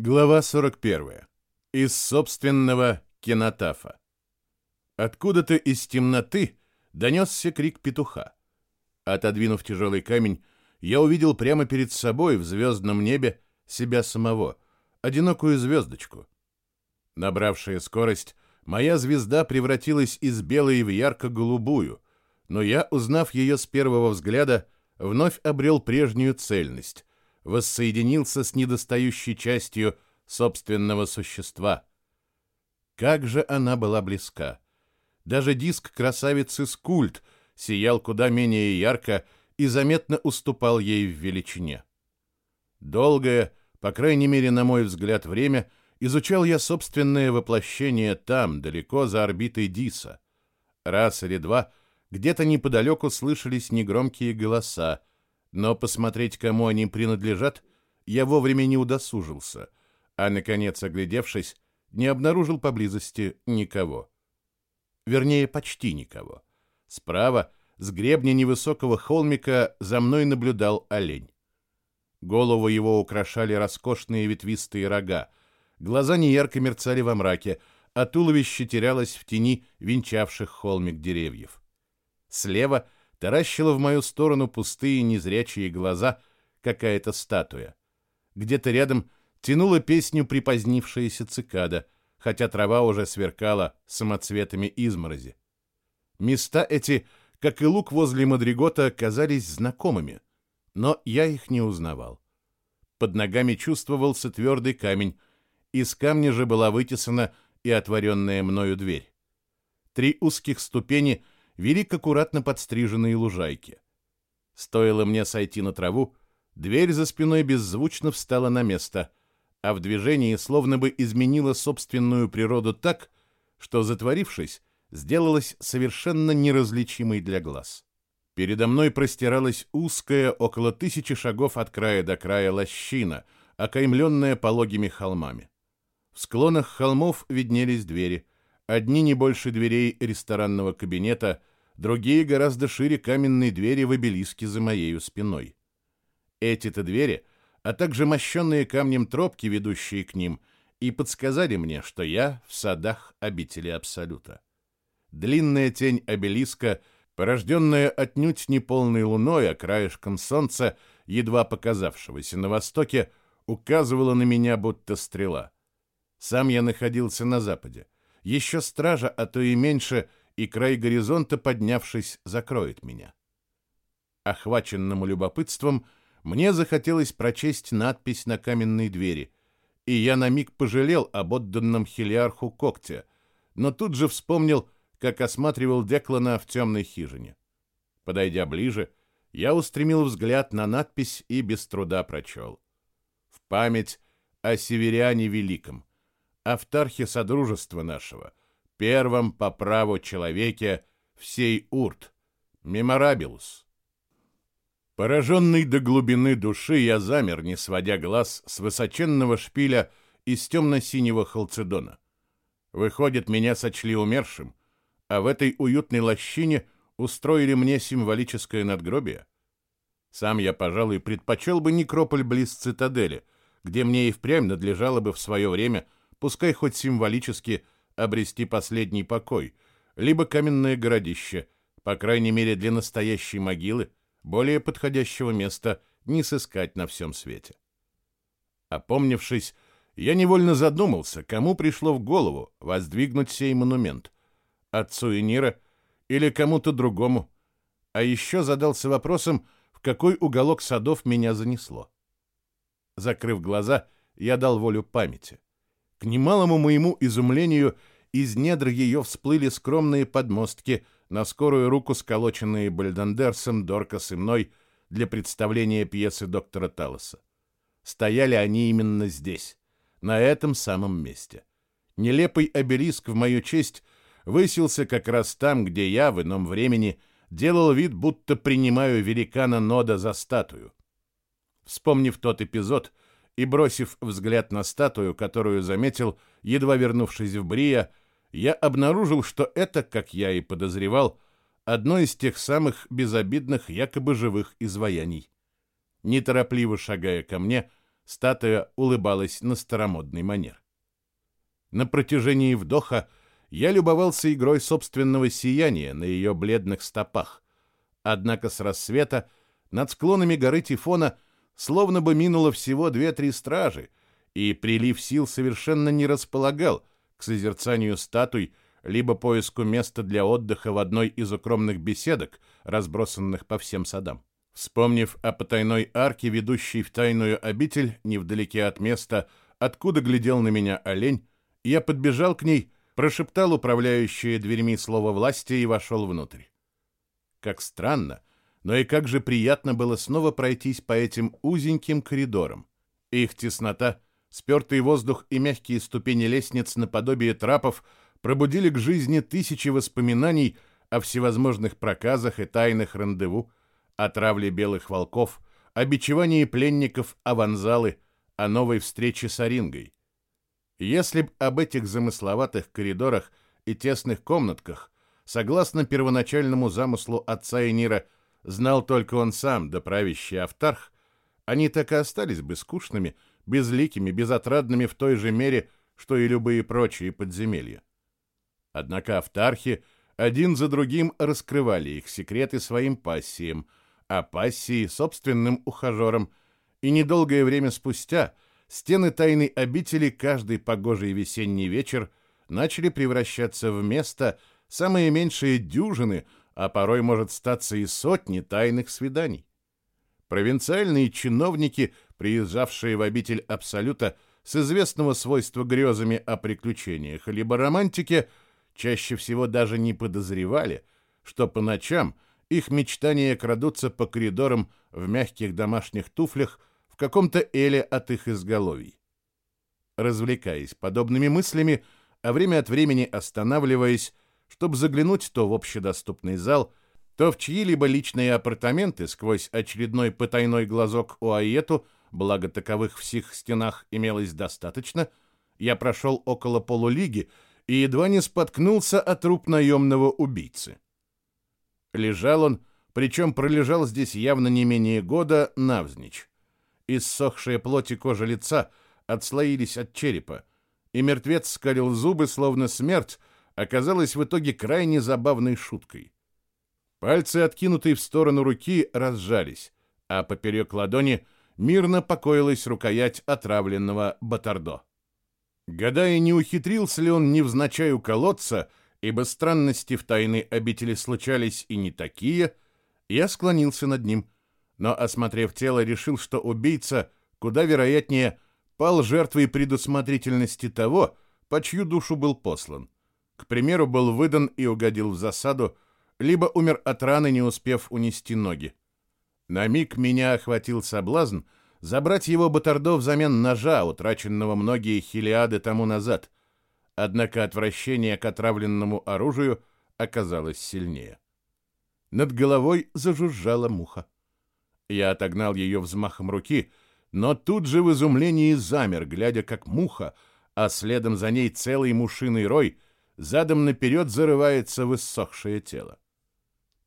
Глава 41. Из собственного кинотафа. Откуда-то из темноты донесся крик петуха. Отодвинув тяжелый камень, я увидел прямо перед собой в звездном небе себя самого, одинокую звездочку. Набравшая скорость, моя звезда превратилась из белой в ярко-голубую, но я, узнав ее с первого взгляда, вновь обрел прежнюю цельность, воссоединился с недостающей частью собственного существа. Как же она была близка! Даже диск красавицы Скульт сиял куда менее ярко и заметно уступал ей в величине. Долгое, по крайней мере, на мой взгляд, время изучал я собственное воплощение там, далеко за орбитой Диса. Раз или два где-то неподалеку слышались негромкие голоса, но посмотреть, кому они принадлежат, я вовремя не удосужился, а, наконец, оглядевшись, не обнаружил поблизости никого. Вернее, почти никого. Справа, с гребня невысокого холмика, за мной наблюдал олень. Голову его украшали роскошные ветвистые рога, глаза неярко мерцали во мраке, а туловище терялось в тени венчавших холмик деревьев. Слева — таращила в мою сторону пустые незрячие глаза какая-то статуя. Где-то рядом тянула песню припозднившаяся цикада, хотя трава уже сверкала самоцветами изморози. Места эти, как и лук возле Мадригота, казались знакомыми, но я их не узнавал. Под ногами чувствовался твердый камень, из камня же была вытесана и отворенная мною дверь. Три узких ступени — вели к аккуратно подстриженной лужайке. Стоило мне сойти на траву, дверь за спиной беззвучно встала на место, а в движении словно бы изменила собственную природу так, что, затворившись, сделалась совершенно неразличимой для глаз. Передо мной простиралась узкая, около тысячи шагов от края до края лощина, окаймленная пологими холмами. В склонах холмов виднелись двери, одни не больше дверей ресторанного кабинета, другие гораздо шире каменной двери в обелиске за моею спиной. Эти-то двери, а также мощенные камнем тропки, ведущие к ним, и подсказали мне, что я в садах обители Абсолюта. Длинная тень обелиска, порожденная отнюдь не полной луной, а краешком солнца, едва показавшегося на востоке, указывала на меня, будто стрела. Сам я находился на западе. Еще стража, а то и меньше, и край горизонта, поднявшись, закроет меня. Охваченному любопытством, мне захотелось прочесть надпись на каменной двери, и я на миг пожалел об отданном хелиарху когтя, но тут же вспомнил, как осматривал Деклана в темной хижине. Подойдя ближе, я устремил взгляд на надпись и без труда прочел. В память о северяне великом, автархе Содружества нашего, первом по праву человеке всей Урт, Меморабилус. Пораженный до глубины души, я замер, не сводя глаз с высоченного шпиля из темно-синего халцедона. Выходит, меня сочли умершим, а в этой уютной лощине устроили мне символическое надгробие. Сам я, пожалуй, предпочел бы некрополь близ цитадели, где мне и впрямь надлежало бы в свое время, пускай хоть символически, обрести последний покой, либо каменное городище, по крайней мере для настоящей могилы, более подходящего места не сыскать на всем свете. Опомнившись, я невольно задумался, кому пришло в голову воздвигнуть сей монумент. Отцу Энира или кому-то другому. А еще задался вопросом, в какой уголок садов меня занесло. Закрыв глаза, я дал волю памяти. К немалому моему изумлению из недр ее всплыли скромные подмостки, на скорую руку сколоченные Бальдандерсом, Доркас и мной для представления пьесы доктора Талоса. Стояли они именно здесь, на этом самом месте. Нелепый обелиск в мою честь высился как раз там, где я в ином времени делал вид, будто принимаю великана Нода за статую. Вспомнив тот эпизод, и, бросив взгляд на статую, которую заметил, едва вернувшись в Брия, я обнаружил, что это, как я и подозревал, одно из тех самых безобидных, якобы живых изваяний. Неторопливо шагая ко мне, Статуя улыбалась на старомодный манер. На протяжении вдоха я любовался игрой собственного сияния на ее бледных стопах. Однако с рассвета над склонами горы Тифона словно бы минуло всего две-три стражи, и прилив сил совершенно не располагал к созерцанию статуй либо поиску места для отдыха в одной из укромных беседок, разбросанных по всем садам. Вспомнив о потайной арке, ведущей в тайную обитель, невдалеке от места, откуда глядел на меня олень, я подбежал к ней, прошептал управляющее дверьми слово власти и вошел внутрь. Как странно, но и как же приятно было снова пройтись по этим узеньким коридорам. Их теснота, спертый воздух и мягкие ступени лестниц наподобие трапов пробудили к жизни тысячи воспоминаний о всевозможных проказах и тайных рандеву, о травле белых волков, о бичевании пленников Аванзалы, о новой встрече с Орингой. Если б об этих замысловатых коридорах и тесных комнатках, согласно первоначальному замыслу отца Энира, знал только он сам, да правящий Автарх, они так и остались бы скучными, безликими, безотрадными в той же мере, что и любые прочие подземелья. Однако автархи один за другим раскрывали их секреты своим пассиям, а пассии — собственным ухажерам, и недолгое время спустя стены тайной обители каждый погожий весенний вечер начали превращаться в место, самые меньшие дюжины, а порой может статься и сотни тайных свиданий. Провинциальные чиновники, приезжавшие в обитель Абсолюта с известного свойства грезами о приключениях либо романтике, чаще всего даже не подозревали, что по ночам их мечтания крадутся по коридорам в мягких домашних туфлях в каком-то эле от их изголовий. Развлекаясь подобными мыслями, а время от времени останавливаясь, чтобы заглянуть то в общедоступный зал, то в чьи-либо личные апартаменты сквозь очередной потайной глазок у Аету, благо таковых в сих стенах имелось достаточно, я прошел около полулиги, и едва не споткнулся от труп наемного убийцы. Лежал он, причем пролежал здесь явно не менее года, навзничь. Иссохшая плоть и кожа лица отслоились от черепа, и мертвец скалил зубы, словно смерть, оказалась в итоге крайне забавной шуткой. Пальцы, откинутые в сторону руки, разжались, а поперек ладони мирно покоилась рукоять отравленного батардо. Гадая, не ухитрился ли он невзначай уколоться, ибо странности в тайной обители случались и не такие, я склонился над ним, но, осмотрев тело, решил, что убийца, куда вероятнее, пал жертвой предусмотрительности того, по чью душу был послан. К примеру, был выдан и угодил в засаду, либо умер от раны, не успев унести ноги. На миг меня охватил соблазн — забрать его Батардо взамен ножа, утраченного многие хилиады тому назад. Однако отвращение к отравленному оружию оказалось сильнее. Над головой зажужжала муха. Я отогнал ее взмахом руки, но тут же в изумлении замер, глядя, как муха, а следом за ней целый мушиный рой, задом наперед зарывается в иссохшее тело.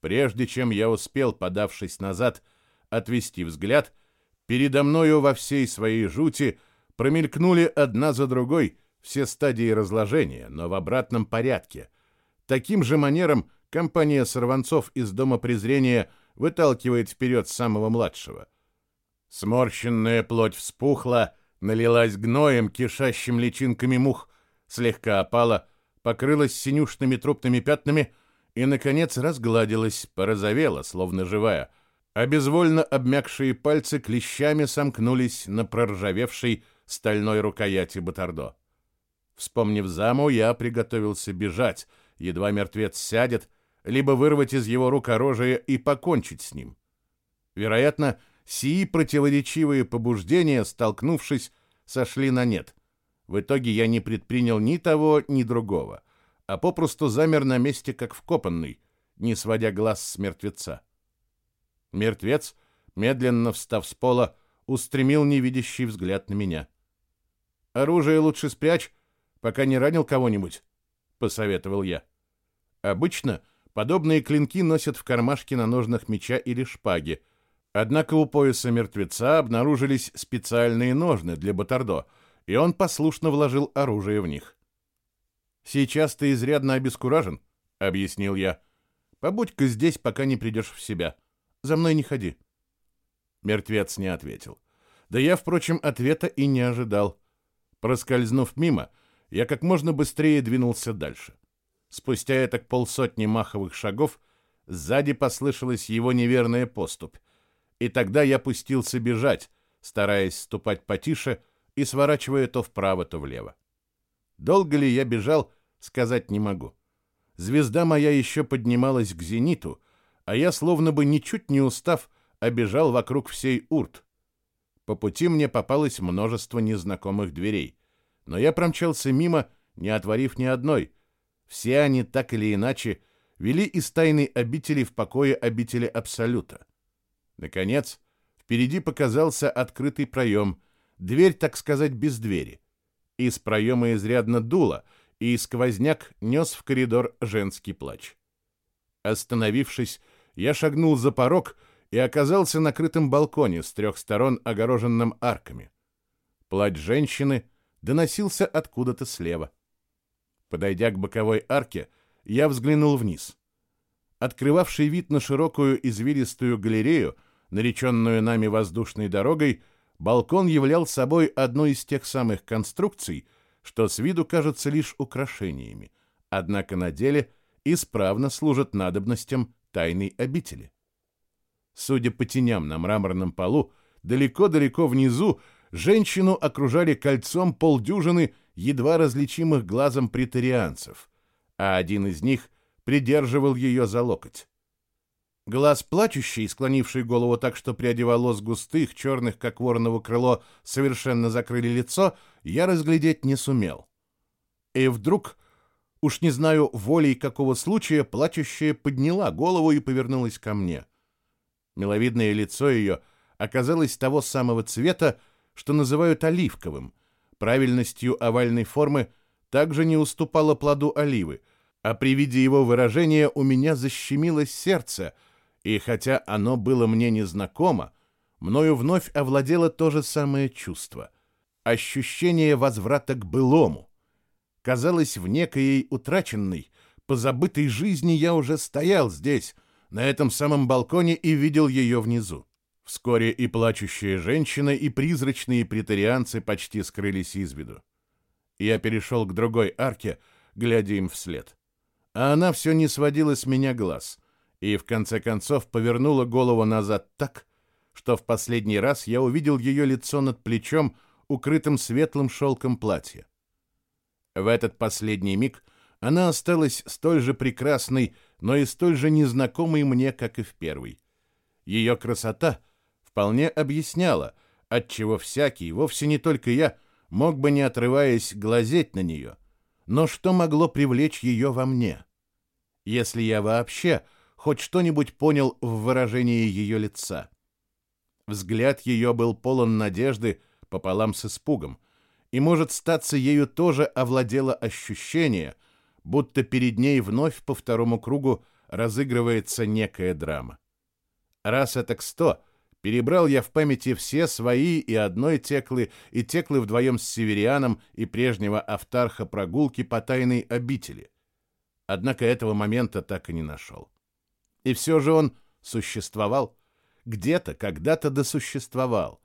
Прежде чем я успел, подавшись назад, отвести взгляд — Передо мною во всей своей жути промелькнули одна за другой все стадии разложения, но в обратном порядке. Таким же манером компания сорванцов из Дома презрения выталкивает вперед самого младшего. Сморщенная плоть вспухла, налилась гноем, кишащим личинками мух, слегка опала, покрылась синюшными трупными пятнами и, наконец, разгладилась, порозовела, словно живая — а безвольно обмякшие пальцы клещами сомкнулись на проржавевшей стальной рукояти Батардо. Вспомнив заму, я приготовился бежать, едва мертвец сядет, либо вырвать из его рук оружие и покончить с ним. Вероятно, сии противоречивые побуждения, столкнувшись, сошли на нет. В итоге я не предпринял ни того, ни другого, а попросту замер на месте, как вкопанный, не сводя глаз с мертвеца. Мертвец, медленно встав с пола, устремил невидящий взгляд на меня. «Оружие лучше спрячь, пока не ранил кого-нибудь», — посоветовал я. Обычно подобные клинки носят в кармашке на ножнах меча или шпаги, Однако у пояса мертвеца обнаружились специальные ножны для Батардо, и он послушно вложил оружие в них. «Сейчас ты изрядно обескуражен», — объяснил я. «Побудь-ка здесь, пока не придешь в себя. За мной не ходи». Мертвец не ответил. Да я, впрочем, ответа и не ожидал. Проскользнув мимо, я как можно быстрее двинулся дальше. Спустя это полсотни маховых шагов сзади послышалась его неверная поступь, и тогда я пустился бежать, стараясь ступать потише и сворачивая то вправо, то влево. Долго ли я бежал, сказать не могу. Звезда моя еще поднималась к зениту, а я, словно бы ничуть не устав, обежал вокруг всей урт. По пути мне попалось множество незнакомых дверей, но я промчался мимо, не отворив ни одной. Все они так или иначе вели из тайной обители в покое обители Абсолюта. Наконец, впереди показался открытый проем, дверь, так сказать, без двери. Из проема изрядно дуло, и сквозняк нес в коридор женский плач. Остановившись, я шагнул за порог и оказался на крытом балконе с трех сторон, огороженным арками. Плач женщины доносился откуда-то слева. Подойдя к боковой арке, я взглянул вниз. Открывавший вид на широкую извилистую галерею, нареченную нами воздушной дорогой, балкон являл собой одну из тех самых конструкций, что с виду кажутся лишь украшениями, однако на деле исправно служат надобностям тайной обители. Судя по теням на мраморном полу, далеко-далеко внизу женщину окружали кольцом полдюжины едва различимых глазом претарианцев, а один из них придерживал ее за локоть. Глаз плачущий, склонивший голову так, что пряди волос густых, черных, как вороново крыло, совершенно закрыли лицо, я разглядеть не сумел. И вдруг, уж не знаю, волей какого случая, плачущая подняла голову и повернулась ко мне — Миловидное лицо ее оказалось того самого цвета, что называют оливковым. Правильностью овальной формы также не уступало плоду оливы, а при виде его выражения у меня защемилось сердце, и хотя оно было мне незнакомо, мною вновь овладело то же самое чувство — ощущение возврата к былому. Казалось, в некоей утраченной, позабытой жизни я уже стоял здесь — на этом самом балконе и видел ее внизу. Вскоре и плачущая женщина, и призрачные претарианцы почти скрылись из виду. Я перешел к другой арке, глядя им вслед. А она все не сводила с меня глаз, и в конце концов повернула голову назад так, что в последний раз я увидел ее лицо над плечом, укрытым светлым шелком платья. В этот последний миг она осталась столь же прекрасной, но и столь же незнакомой мне, как и в первый. Ее красота вполне объясняла, отчего всякий, вовсе не только я, мог бы, не отрываясь, глазеть на нее. Но что могло привлечь ее во мне? Если я вообще хоть что-нибудь понял в выражении ее лица. Взгляд ее был полон надежды пополам с испугом, и, может, статься ею тоже овладело ощущение — будто перед ней вновь по второму кругу разыгрывается некая драма. Раз это к сто, перебрал я в памяти все свои и одной теклы, и теклы вдвоем с северианом и прежнего автарха прогулки по тайной обители. Однако этого момента так и не нашел. И все же он существовал, где-то, когда-то досуществовал,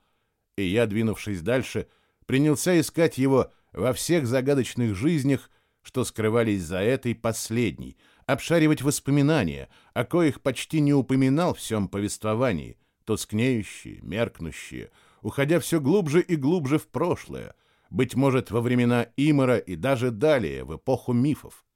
и я, двинувшись дальше, принялся искать его во всех загадочных жизнях, что скрывались за этой последней, обшаривать воспоминания, о коих почти не упоминал в всем повествовании, тускнеющие, меркнущие, уходя все глубже и глубже в прошлое, быть может, во времена Имара и даже далее, в эпоху мифов.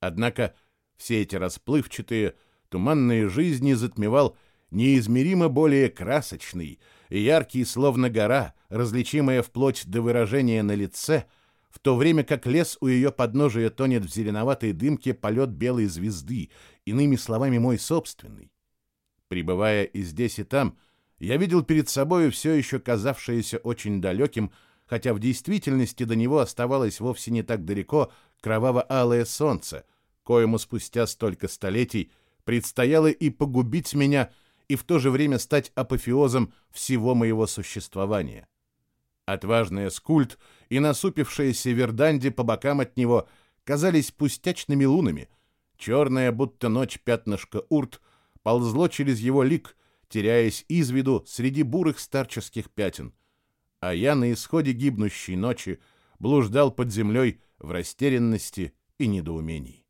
Однако все эти расплывчатые, туманные жизни затмевал неизмеримо более красочный и яркий, словно гора, различимая вплоть до выражения на лице — в то время как лес у ее подножия тонет в зеленоватой дымке полет белой звезды, иными словами, мой собственный. Прибывая и здесь, и там, я видел перед собой все еще казавшееся очень далеким, хотя в действительности до него оставалось вовсе не так далеко кроваво-алое солнце, коему спустя столько столетий предстояло и погубить меня, и в то же время стать апофеозом всего моего существования. Отважный скульт и насупившаяся Верданди по бокам от него казались пустячными лунами. Черная, будто ночь пятнышко урт, ползло через его лик, теряясь из виду среди бурых старческих пятен. А я на исходе гибнущей ночи блуждал под землей в растерянности и недоумении.